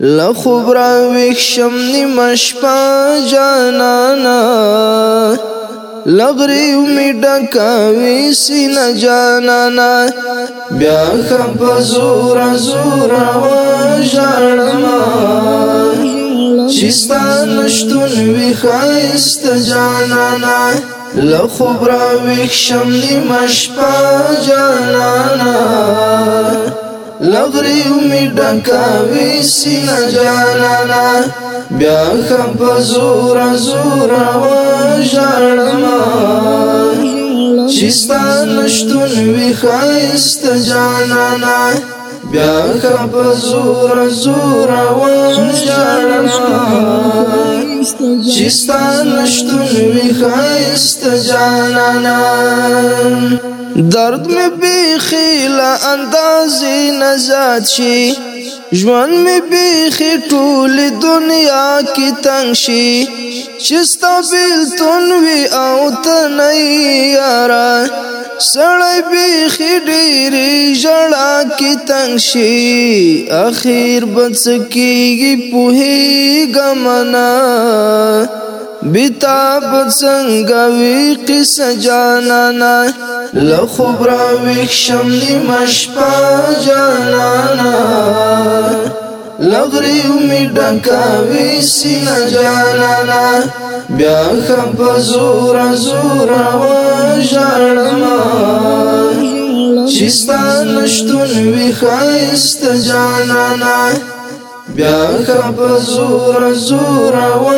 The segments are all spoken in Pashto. لخوب را ویخشم نیمش پا جانانا لغریو می ڈکاوی سینا جانانا بیا خب زورا زورا و جانما چستا نشتون وی خایست جانانا لخوب را ویخشم نیمش پا جانانا لغری می ډکاوي سینا جانانا بیا خپ زور زور وا شړما چستان شتون وی خاست جانانا بیا خپ زور زور وا شړما چستان شتون وی خاست جانانا درد می بیخی لاندازی نزاد شي ژوند می بیخی ټول دنیا کی تنگ شي چستا بیلتون وی او تنی یارا سړی بیخی ډیری جړا کی تنگ شي اخیر بچ کیږي په هی غمنا بیتاب څنګه وی قص جانانا لخبرا وښم دی مشپا جانانا لغری می ډکا وی سین جانانا بیا خپ زور زور وا ژړما چستان شتون وی خاست جانانا بیا خپ زور زور و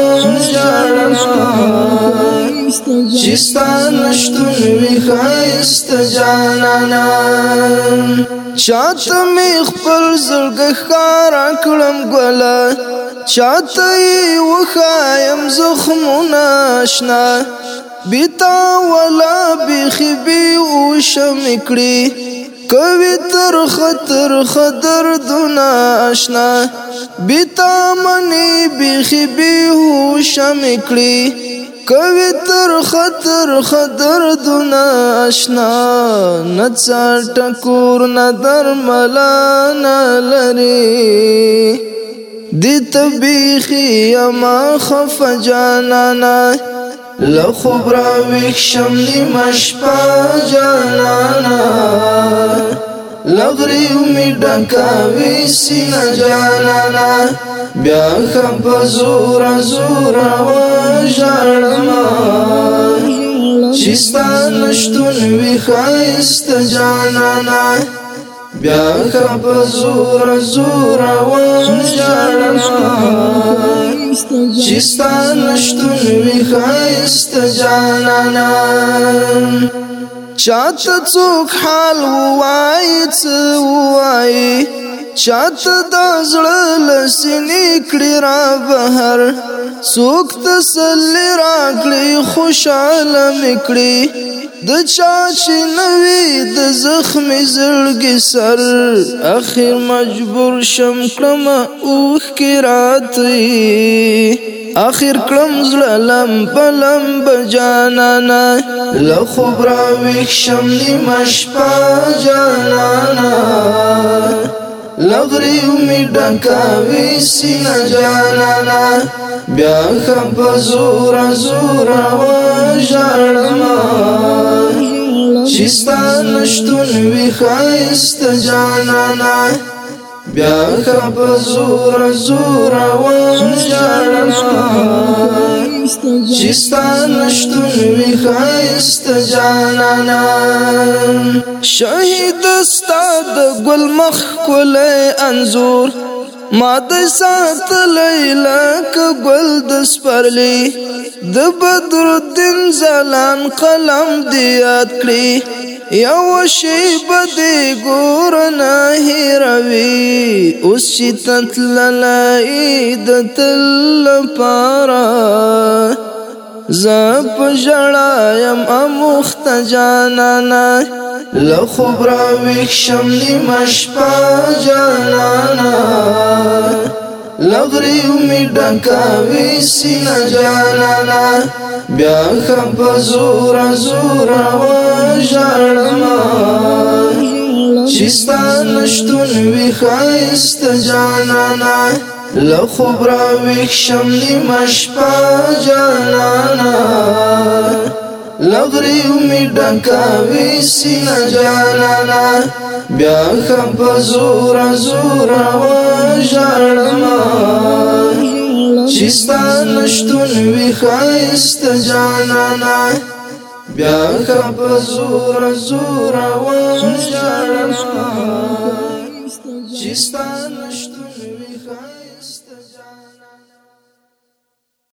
جانا چستا نشتون وی خایست جانانا چاته می خپل زړګ خار کړم ګلا چاته و خایم زخم ناشنا بیتا ولا بخبی او شمکړي کوي تر خطر خطر دنا آشنا بتا منی بخي به هوش مکړي کوي تر خطر خطر دنا آشنا نڅا ټکور نه درملان لري دي تبيخي ما خف جانانا لخوب را ویکشم نیمه شپه جانانا لغریو می ډکاوي سینه جانانا بیا خپ زورا زورا وژاړم چستا نشتون وی ښایسته جانانا بیا خب زور زور و جانا چستا نشتون وی خیست جانانا چاته څوک حال وای څه وای چاته د زړه لسنی کړی را بهر څوک تسلی را کړی خوشاله نکړی د چا چې نوي د زخم زړګي سر اخر مجبور شم کلم اوخ کی راتي اخر کلم زلم پلم بجانانا لخبرا ویخشم نیمش پا جانانا لغریو می ډکاوی سینا جانانا بیا خپ زورا زورا و ژړما چستان شتون وی خایست جانانا بیا خب زور زور و جانا چستا نشتون وی خیست جانانا شهید استاد گل مخ کل انزور ما د سات لیلک گل د سپرلی د بدر الدین زلان قلم دی یاد کړی یو شی بدی ګور نه هیروي اوس چې تتللای د تل پارا زپ جړایم امخت جانانا لخبرا وکشم نیمش پا جانانا لغریو می ڈکاوی سینا جانانا بیا خب زورا زورا وان ژړما چستا نشتون وی خایست جانانا لخوب را ویخشم نیمش پا جانانا لغریو می ڈکاوی سینا جانانا بیا خب زورا زورا و ژړما چستا نشتون وی خایست جانانا بیا خپ زور زور و ژړا چستانشت